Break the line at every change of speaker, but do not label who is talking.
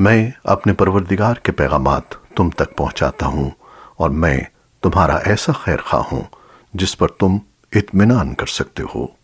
मैं अपने परवरदिगार के पैगामात तुम तक पहुंचाता हूँ और मैं तुम्हारा ऐसा खैर खा हूँ जिस पर तुम इत्मीनान कर सकते हो।